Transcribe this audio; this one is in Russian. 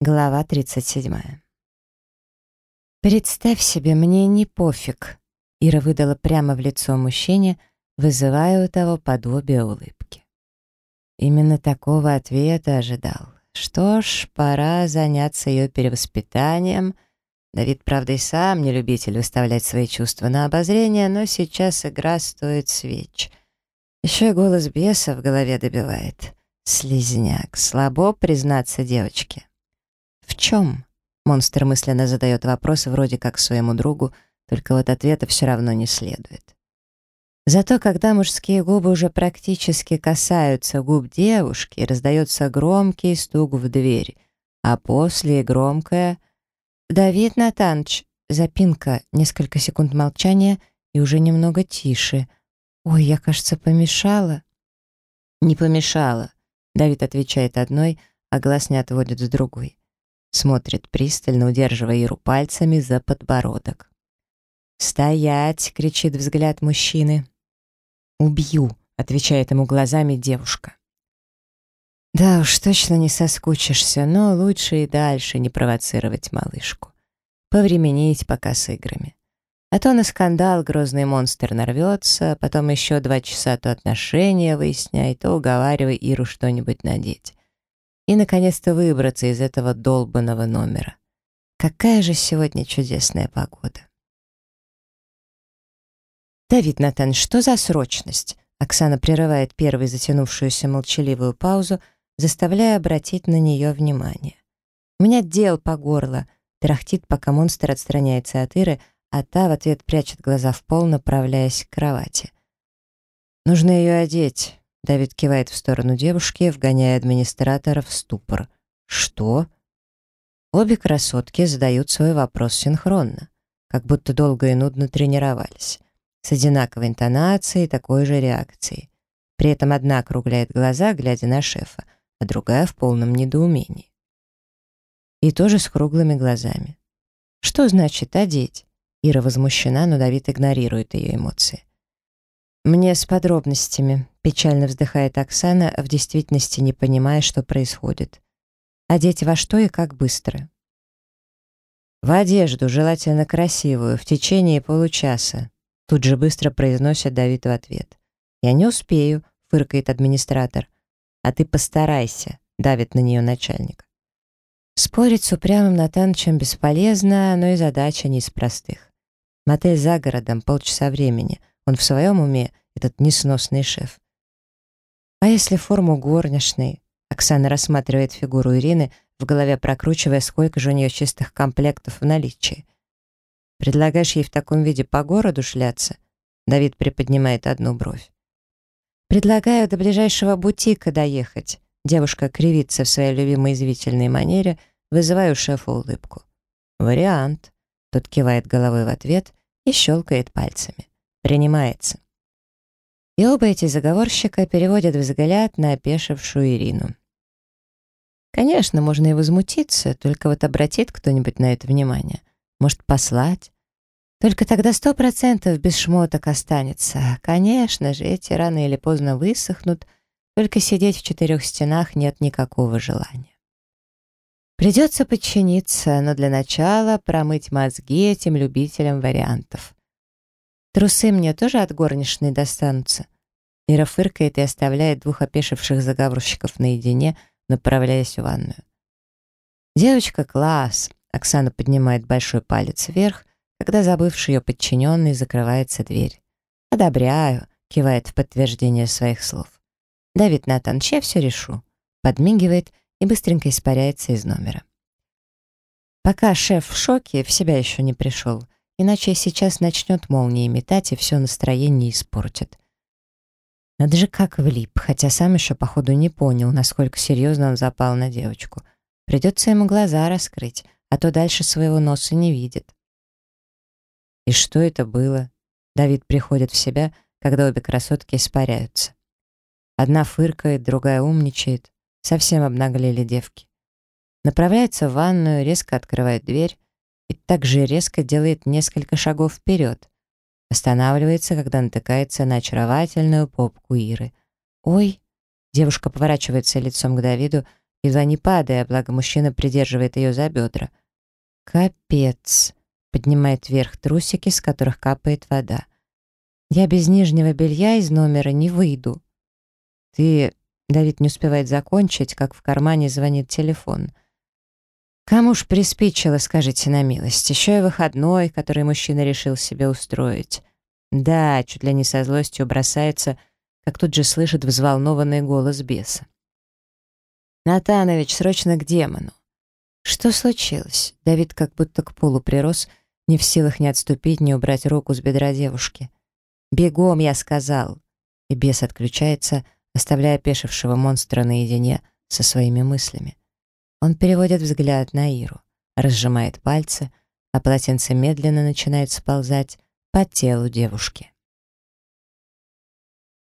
Глава 37. «Представь себе, мне не пофиг», — Ира выдала прямо в лицо мужчине, вызывая у того подобие улыбки. Именно такого ответа ожидал. Что ж, пора заняться ее перевоспитанием. Давид, правда, и сам не любитель выставлять свои чувства на обозрение, но сейчас игра стоит свеч. Еще и голос беса в голове добивает. Слизняк, слабо признаться девочке. «В чем?» Монстр мысленно задает вопрос вроде как своему другу, только вот ответа все равно не следует. Зато когда мужские губы уже практически касаются губ девушки, раздается громкий стук в дверь, а после громкое «Давид Натанович!» Запинка, несколько секунд молчания и уже немного тише. «Ой, я, кажется, помешала». «Не помешала», — Давид отвечает одной, а глаз не отводит с другой. Смотрит пристально, удерживая Иру пальцами за подбородок. «Стоять!» — кричит взгляд мужчины. «Убью!» — отвечает ему глазами девушка. Да уж, точно не соскучишься, но лучше и дальше не провоцировать малышку. Повременить пока с играми. А то на скандал грозный монстр нарвется, потом еще два часа то отношения выясняй, то уговаривай Иру что-нибудь надеть и, наконец-то, выбраться из этого долбанного номера. Какая же сегодня чудесная погода. «Давид Натан, что за срочность?» Оксана прерывает первой затянувшуюся молчаливую паузу, заставляя обратить на нее внимание. «У меня дел по горло», — трахтит, пока монстр отстраняется от Иры, а та в ответ прячет глаза в пол, направляясь к кровати. «Нужно ее одеть», Давид кивает в сторону девушки, вгоняя администратора в ступор. «Что?» Обе красотки задают свой вопрос синхронно, как будто долго и нудно тренировались, с одинаковой интонацией и такой же реакцией. При этом одна округляет глаза, глядя на шефа, а другая в полном недоумении. И тоже с круглыми глазами. Что значит «одеть»? Ира возмущена, но Давид игнорирует ее эмоции. «Мне с подробностями», — печально вздыхает Оксана, в действительности не понимая, что происходит. «Одеть во что и как быстро?» «В одежду, желательно красивую, в течение получаса», — тут же быстро произносит Давид в ответ. «Я не успею», — фыркает администратор. «А ты постарайся», — давит на нее начальник. Спорить с упрямым Натанычем бесполезно, но и задача не из простых. Мотель за городом, полчаса времени — он в своем уме, этот несносный шеф. А если форму горничной? Оксана рассматривает фигуру Ирины, в голове прокручивая, сколько же у нее чистых комплектов в наличии. Предлагаешь ей в таком виде по городу шляться? Давид приподнимает одну бровь. Предлагаю до ближайшего бутика доехать. Девушка кривится в своей любимой извительной манере, вызывая у шефа улыбку. Вариант. Тот кивает головой в ответ и щелкает пальцами. Принимается. И оба эти заговорщика переводят взгляд на опешившую Ирину. Конечно, можно и возмутиться, только вот обратит кто-нибудь на это внимание. Может, послать? Только тогда сто процентов без шмоток останется. Конечно же, эти рано или поздно высохнут, только сидеть в четырех стенах нет никакого желания. Придется подчиниться, но для начала промыть мозги этим любителям вариантов. Трусы мне тоже от горничной достанутся. Ира фыркает и оставляет двух опешивших заговорщиков наедине, направляясь в ванную. «Девочка, класс!» Оксана поднимает большой палец вверх, когда забывший ее подчиненный закрывается дверь. «Одобряю», — кивает в подтверждение своих слов. «Давид Натанович, я все решу», — подмигивает и быстренько испаряется из номера. Пока шеф в шоке, в себя еще не пришел, Иначе сейчас начнет молнии метать и все настроение испортит. Надо же как влип, хотя сам еще, походу, не понял, насколько серьезно он запал на девочку. Придется ему глаза раскрыть, а то дальше своего носа не видит. И что это было? Давид приходит в себя, когда обе красотки испаряются. Одна фыркает, другая умничает. Совсем обнаглели девки. Направляется в ванную, резко открывает дверь, и так же резко делает несколько шагов вперед. Останавливается, когда натыкается на очаровательную попку Иры. «Ой!» Девушка поворачивается лицом к Давиду едва не падая, благо мужчина придерживает ее за бедра. «Капец!» — поднимает вверх трусики, с которых капает вода. «Я без нижнего белья из номера не выйду». «Ты...» — Давид не успевает закончить, как в кармане звонит телефон. «Кому ж приспичило, скажите на милость, еще и выходной, который мужчина решил себе устроить». Да, чуть ли не со злостью бросается, как тут же слышит взволнованный голос беса. «Натанович, срочно к демону!» Что случилось? Давид как будто к полу прирос, не в силах ни отступить, ни убрать руку с бедра девушки. «Бегом!» — я сказал. И бес отключается, оставляя пешившего монстра наедине со своими мыслями. Он переводит взгляд на Иру, разжимает пальцы, а полотенце медленно начинает сползать, по телу девушки.